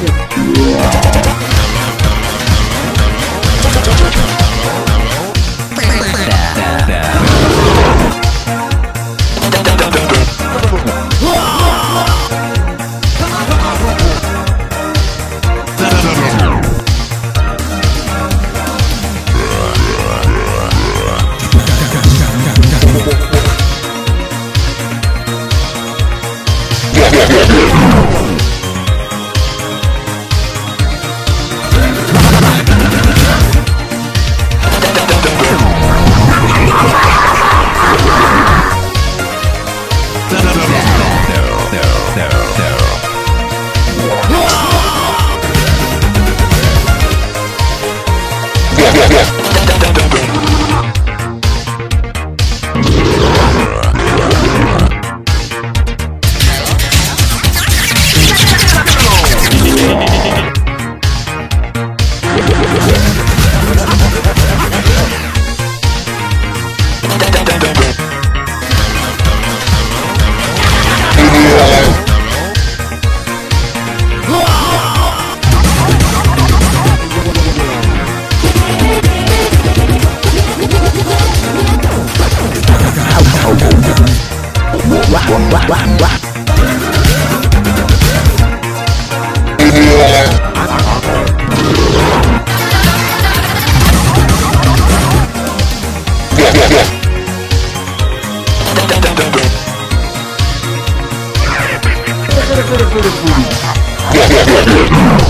是。wah wah wah Yeah, yeah, yeah, yeah.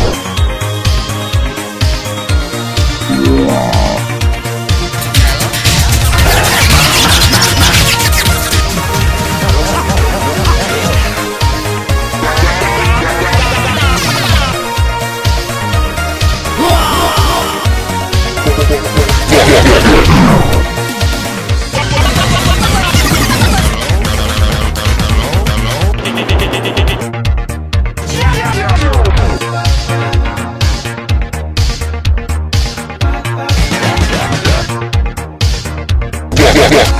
Yeah.